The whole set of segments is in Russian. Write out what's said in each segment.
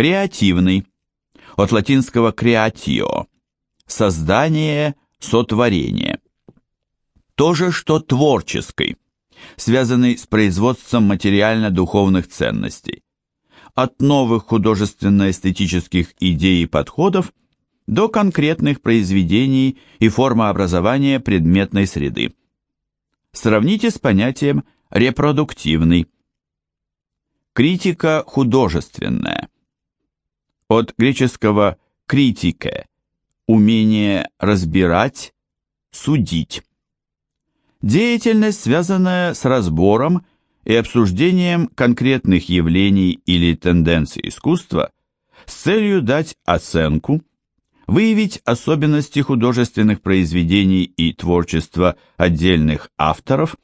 Креативный. От латинского creatio. Создание, сотворение. То же, что творческий, связанный с производством материально-духовных ценностей. От новых художественно-эстетических идей и подходов до конкретных произведений и формообразования предметной среды. Сравните с понятием репродуктивный. Критика художественная. От греческого критике – умение разбирать, судить. Деятельность, связанная с разбором и обсуждением конкретных явлений или тенденций искусства с целью дать оценку, выявить особенности художественных произведений и творчества отдельных авторов,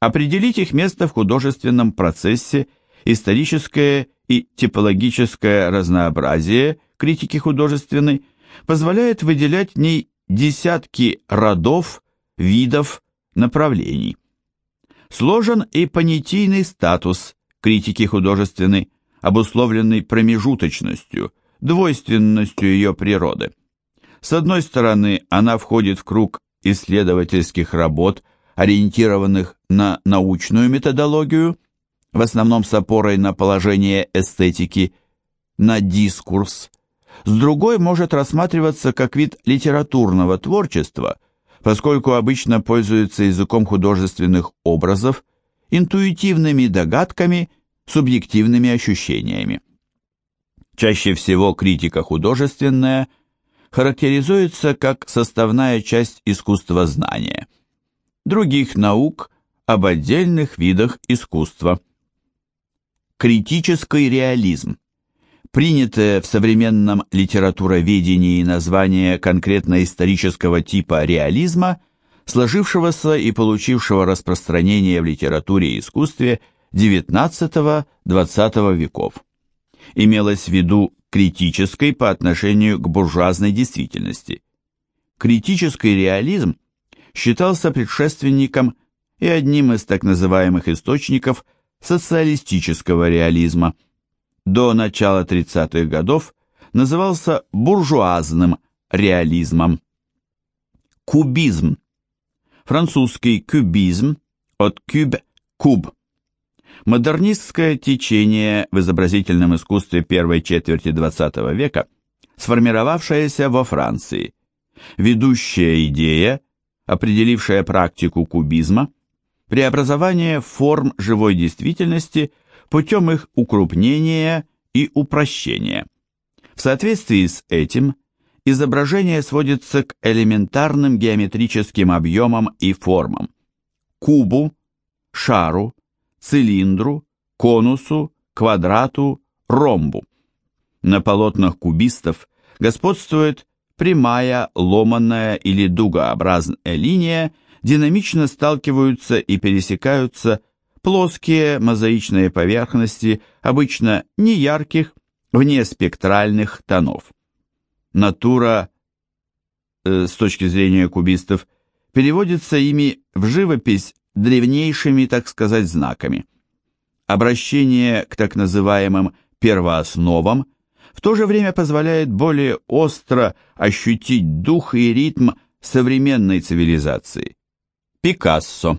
определить их место в художественном процессе, историческое и типологическое разнообразие критики художественной позволяет выделять в ней десятки родов, видов, направлений. Сложен и понятийный статус критики художественной, обусловленный промежуточностью, двойственностью ее природы. С одной стороны, она входит в круг исследовательских работ, ориентированных на научную методологию, в основном с опорой на положение эстетики, на дискурс. С другой может рассматриваться как вид литературного творчества, поскольку обычно пользуется языком художественных образов, интуитивными догадками, субъективными ощущениями. Чаще всего критика художественная характеризуется как составная часть искусствознания, других наук об отдельных видах искусства. Критический реализм. Принятое в современном литературоведении название конкретно исторического типа реализма, сложившегося и получившего распространение в литературе и искусстве XIX-XX веков. Имелось в виду критической по отношению к буржуазной действительности. Критический реализм считался предшественником и одним из так называемых источников – социалистического реализма. До начала 30-х годов назывался буржуазным реализмом. Кубизм. Французский кубизм от куб – куб. Модернистское течение в изобразительном искусстве первой четверти XX века, сформировавшееся во Франции. Ведущая идея, определившая практику кубизма – преобразование форм живой действительности путем их укрупнения и упрощения. В соответствии с этим изображение сводится к элементарным геометрическим объемам и формам. Кубу, шару, цилиндру, конусу, квадрату, ромбу. На полотнах кубистов господствует прямая, ломаная или дугообразная линия динамично сталкиваются и пересекаются плоские мозаичные поверхности, обычно неярких, внеспектральных тонов. Натура, э, с точки зрения кубистов, переводится ими в живопись древнейшими, так сказать, знаками. Обращение к так называемым первоосновам в то же время позволяет более остро ощутить дух и ритм современной цивилизации. Пикассо.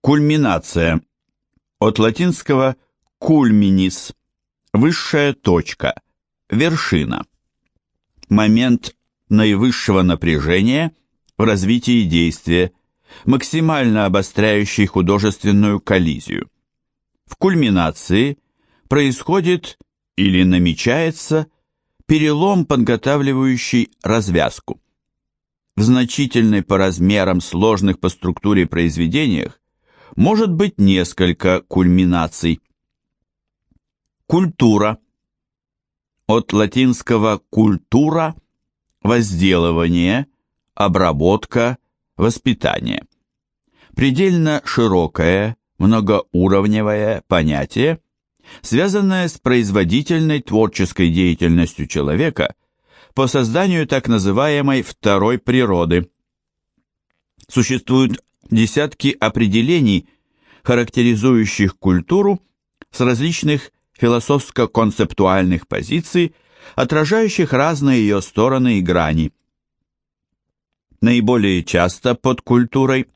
Кульминация. От латинского кульминис – высшая точка, вершина. Момент наивысшего напряжения в развитии действия, максимально обостряющий художественную коллизию. В кульминации происходит или намечается перелом, подготавливающий развязку в значительной по размерам сложных по структуре произведениях может быть несколько кульминаций. Культура. От латинского «культура» – возделывание, обработка, воспитание. Предельно широкое, многоуровневое понятие, связанное с производительной творческой деятельностью человека – по созданию так называемой второй природы. Существуют десятки определений, характеризующих культуру с различных философско-концептуальных позиций, отражающих разные ее стороны и грани. Наиболее часто под культурой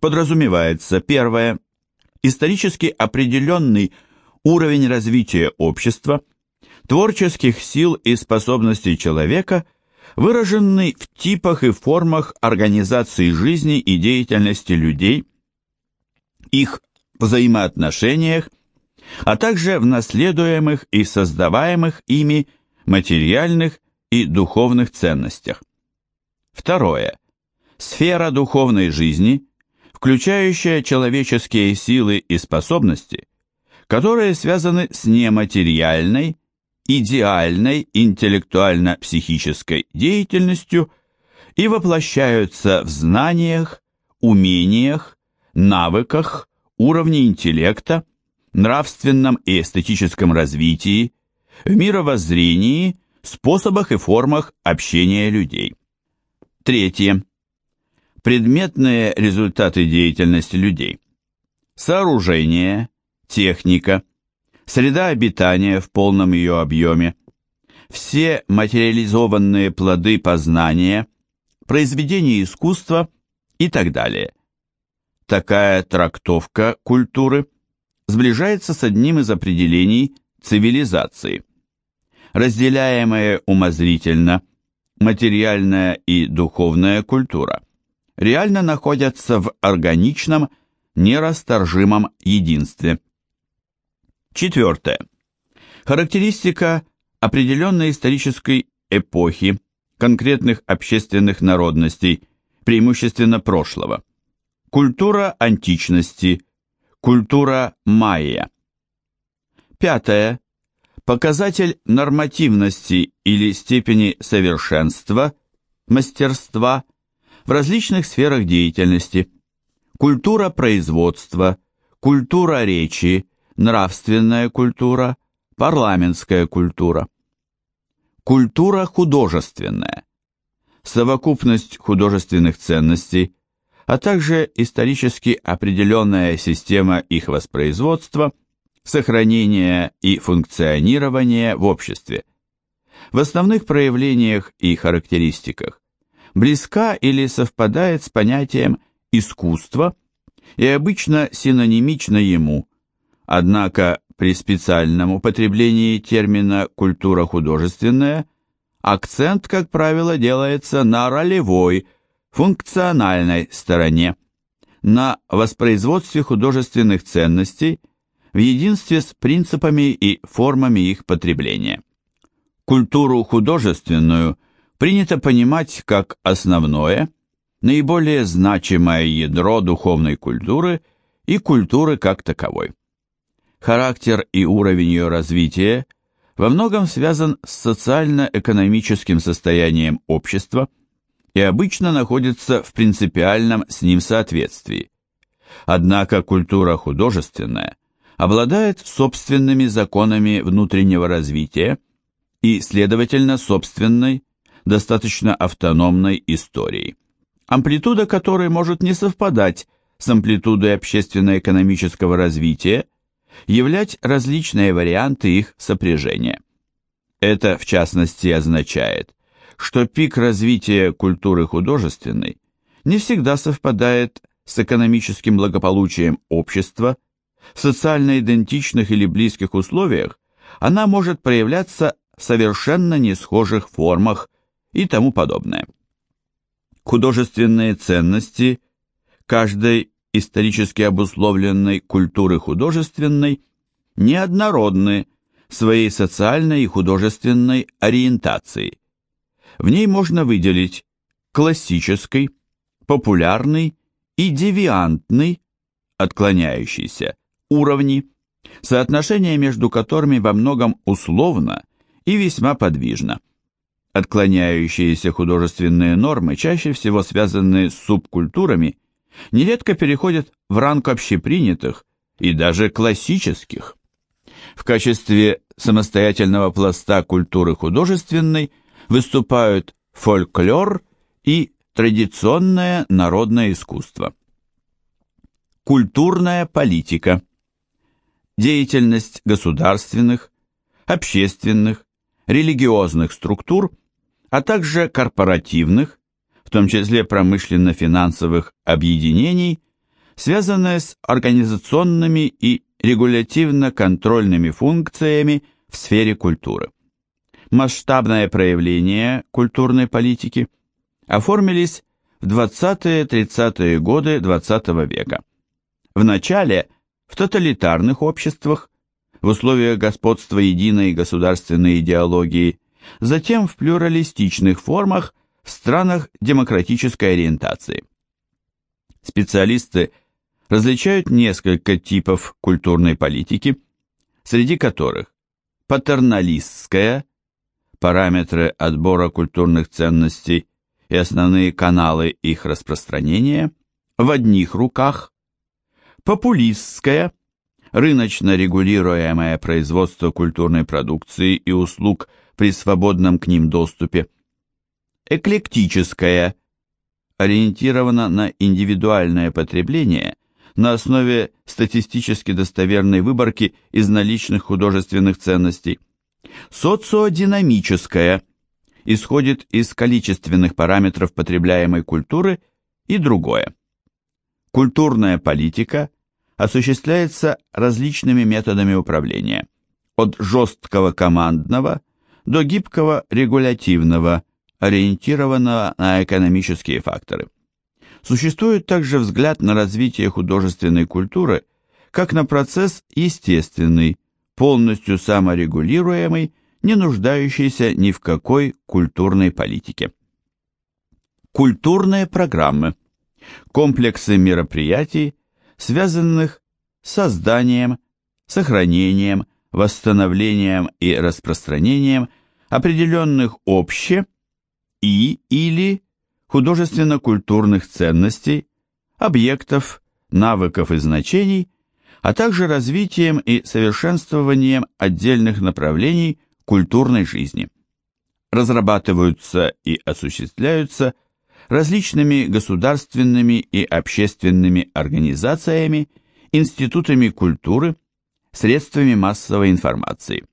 подразумевается первое – исторически определенный уровень развития общества, творческих сил и способностей человека, выраженный в типах и формах организации жизни и деятельности людей, их взаимоотношениях, а также в наследуемых и создаваемых ими материальных и духовных ценностях. Второе. Сфера духовной жизни, включающая человеческие силы и способности, которые связаны с нематериальной, идеальной интеллектуально-психической деятельностью и воплощаются в знаниях, умениях, навыках, уровне интеллекта, нравственном и эстетическом развитии, в мировоззрении, способах и формах общения людей. Третье. Предметные результаты деятельности людей. Сооружение, техника, среда обитания в полном ее объеме, все материализованные плоды познания, произведения искусства и так далее. Такая трактовка культуры сближается с одним из определений цивилизации. Разделяемые умозрительно материальная и духовная культура реально находятся в органичном, нерасторжимом единстве. Четвертое. Характеристика определенной исторической эпохи, конкретных общественных народностей, преимущественно прошлого. Культура античности, культура майя. Пятое. Показатель нормативности или степени совершенства, мастерства в различных сферах деятельности. Культура производства, культура речи, нравственная культура, парламентская культура. Культура художественная. Совокупность художественных ценностей, а также исторически определенная система их воспроизводства, сохранения и функционирования в обществе. В основных проявлениях и характеристиках близка или совпадает с понятием искусства и обычно синонимична ему, однако при специальном употреблении термина «культура художественная» акцент, как правило, делается на ролевой, функциональной стороне, на воспроизводстве художественных ценностей в единстве с принципами и формами их потребления. Культуру художественную принято понимать как основное, наиболее значимое ядро духовной культуры и культуры как таковой. Характер и уровень ее развития во многом связан с социально-экономическим состоянием общества – и обычно находится в принципиальном с ним соответствии. Однако культура художественная обладает собственными законами внутреннего развития и, следовательно, собственной, достаточно автономной историей, амплитуда которой может не совпадать с амплитудой общественно-экономического развития, являть различные варианты их сопряжения. Это, в частности, означает, что пик развития культуры художественной не всегда совпадает с экономическим благополучием общества, в социально идентичных или близких условиях она может проявляться в совершенно не схожих формах и тому подобное. Художественные ценности каждой исторически обусловленной культуры художественной неоднородны своей социальной и художественной ориентацией. В ней можно выделить классический, популярный и девиантный, отклоняющийся, уровни, соотношение между которыми во многом условно и весьма подвижно. Отклоняющиеся художественные нормы, чаще всего связанные с субкультурами, нередко переходят в ранг общепринятых и даже классических. В качестве самостоятельного пласта культуры художественной – выступают фольклор и традиционное народное искусство. Культурная политика. Деятельность государственных, общественных, религиозных структур, а также корпоративных, в том числе промышленно-финансовых объединений, связанные с организационными и регулятивно-контрольными функциями в сфере культуры. Масштабное проявление культурной политики оформились в 20-30-е годы XX -го века. В начале в тоталитарных обществах, в условиях господства единой государственной идеологии, затем в плюралистичных формах в странах демократической ориентации. Специалисты различают несколько типов культурной политики, среди которых патерналистская, параметры отбора культурных ценностей и основные каналы их распространения в одних руках, популистская, рыночно регулируемое производство культурной продукции и услуг при свободном к ним доступе, эклектическая, ориентирована на индивидуальное потребление на основе статистически достоверной выборки из наличных художественных ценностей, социодинамическая, исходит из количественных параметров потребляемой культуры и другое. Культурная политика осуществляется различными методами управления, от жесткого командного до гибкого регулятивного, ориентированного на экономические факторы. Существует также взгляд на развитие художественной культуры как на процесс естественный, полностью саморегулируемый, не нуждающийся ни в какой культурной политике. Культурные программы – комплексы мероприятий, связанных с созданием, сохранением, восстановлением и распространением определенных обще- и или художественно-культурных ценностей, объектов, навыков и значений, а также развитием и совершенствованием отдельных направлений культурной жизни. Разрабатываются и осуществляются различными государственными и общественными организациями, институтами культуры, средствами массовой информации.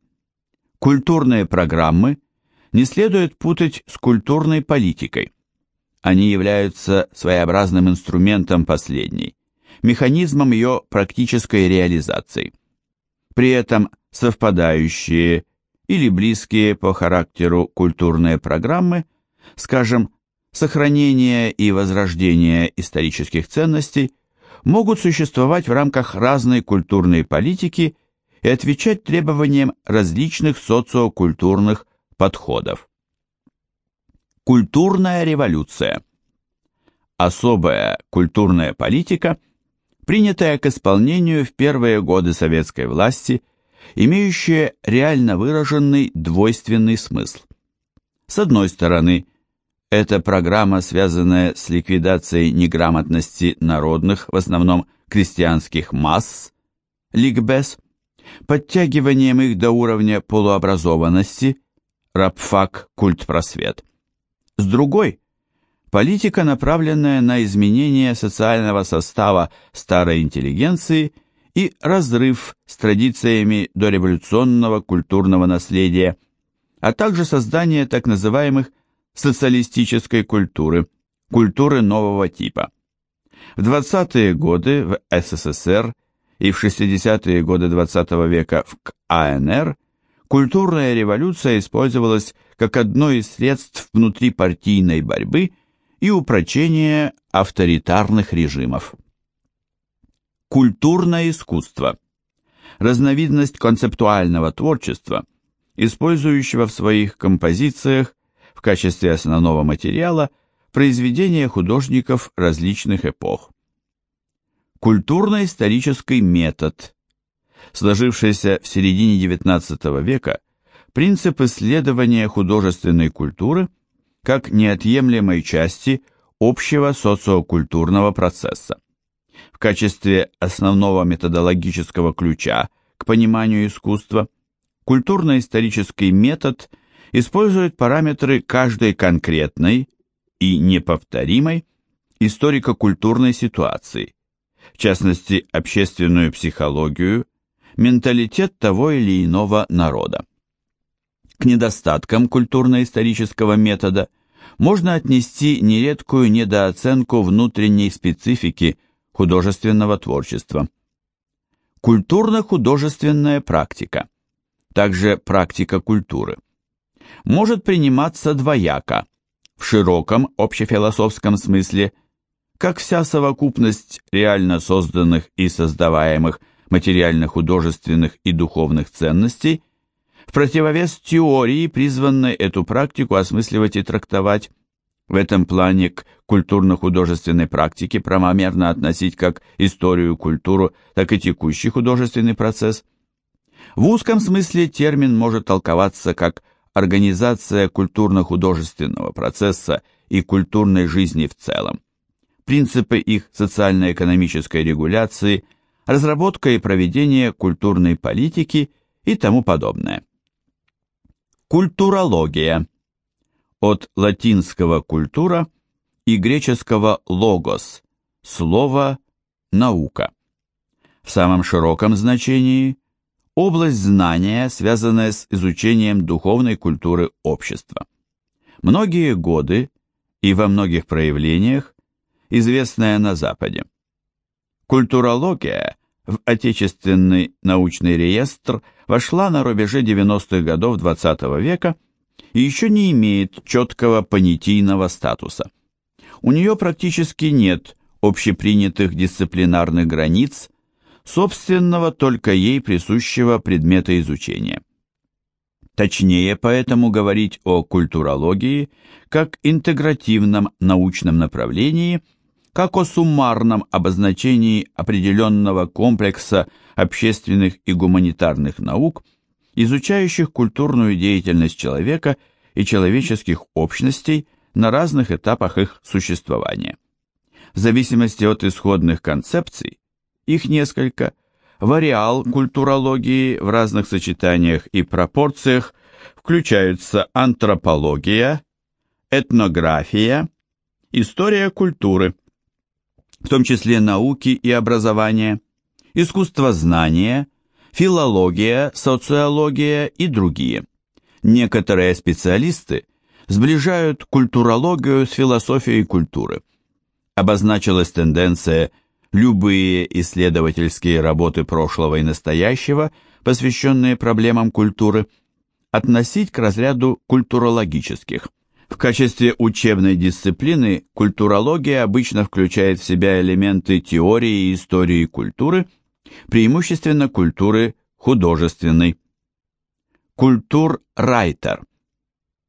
Культурные программы не следует путать с культурной политикой. Они являются своеобразным инструментом последней, механизмом ее практической реализации. При этом совпадающие или близкие по характеру культурные программы, скажем, сохранение и возрождение исторических ценностей, могут существовать в рамках разной культурной политики и отвечать требованиям различных социокультурных подходов. Культурная революция. Особая культурная политика, принятая к исполнению в первые годы советской власти – имеющее реально выраженный двойственный смысл. С одной стороны, это программа, связанная с ликвидацией неграмотности народных, в основном крестьянских масс, ликбез, подтягиванием их до уровня полуобразованности, рабфак, культ-просвет. С другой – политика, направленная на изменение социального состава старой интеллигенции и разрыв с традициями дореволюционного культурного наследия, а также создание так называемых социалистической культуры, культуры нового типа. В 20-е годы в СССР и в 60-е годы XX -го века в КНР культурная революция использовалась как одно из средств внутрипартийной борьбы и упрочения авторитарных режимов. Культурное искусство. Разновидность концептуального творчества, использующего в своих композициях в качестве основного материала произведения художников различных эпох. Культурно-исторический метод. Сложившийся в середине XIX века принцип исследования художественной культуры как неотъемлемой части общего социокультурного процесса. В качестве основного методологического ключа к пониманию искусства, культурно-исторический метод использует параметры каждой конкретной и неповторимой историко-культурной ситуации, в частности, общественную психологию, менталитет того или иного народа. К недостаткам культурно-исторического метода можно отнести нередкую недооценку внутренней специфики художественного творчества. Культурно-художественная практика, также практика культуры, может приниматься двояко, в широком общефилософском смысле, как вся совокупность реально созданных и создаваемых материально-художественных и духовных ценностей, в противовес теории, призванной эту практику осмысливать и трактовать, в этом плане к культурно-художественной практике правомерно относить как историю, культуру, так и текущий художественный процесс. В узком смысле термин может толковаться как организация культурно-художественного процесса и культурной жизни в целом, принципы их социально-экономической регуляции, разработка и проведение культурной политики и тому подобное. Культурология – от латинского «культура» и греческого «логос» – слово «наука». В самом широком значении – область знания, связанная с изучением духовной культуры общества. Многие годы и во многих проявлениях известная на Западе. Культурология в отечественный научный реестр вошла на рубеже 90-х годов XX -го века – и еще не имеет четкого понятийного статуса. У нее практически нет общепринятых дисциплинарных границ, собственного только ей присущего предмета изучения. Точнее поэтому говорить о культурологии как интегративном научном направлении, как о суммарном обозначении определенного комплекса общественных и гуманитарных наук – изучающих культурную деятельность человека и человеческих общностей на разных этапах их существования. В зависимости от исходных концепций, их несколько, вариал культурологии в разных сочетаниях и пропорциях включаются антропология, этнография, история культуры, в том числе науки и образования, искусствознание, филология, социология и другие. Некоторые специалисты сближают культурологию с философией культуры. Обозначилась тенденция любые исследовательские работы прошлого и настоящего, посвященные проблемам культуры, относить к разряду культурологических. В качестве учебной дисциплины культурология обычно включает в себя элементы теории и истории культуры – преимущественно культуры художественной. Культур-райтер.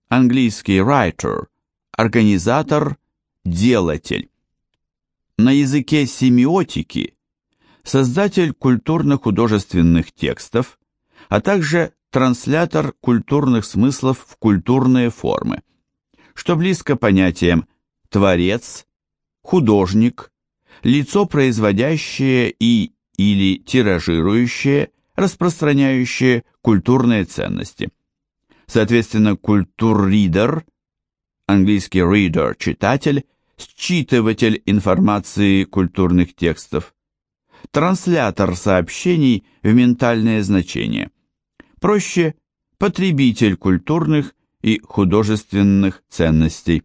Английский writer, организатор, делатель. На языке семиотики создатель культурно-художественных текстов, а также транслятор культурных смыслов в культурные формы, что близко понятиям творец, художник, лицо производящее и или тиражирующее, распространяющее культурные ценности. Соответственно, культурридер, английский reader – читатель, считыватель информации культурных текстов, транслятор сообщений в ментальное значение. Проще – потребитель культурных и художественных ценностей.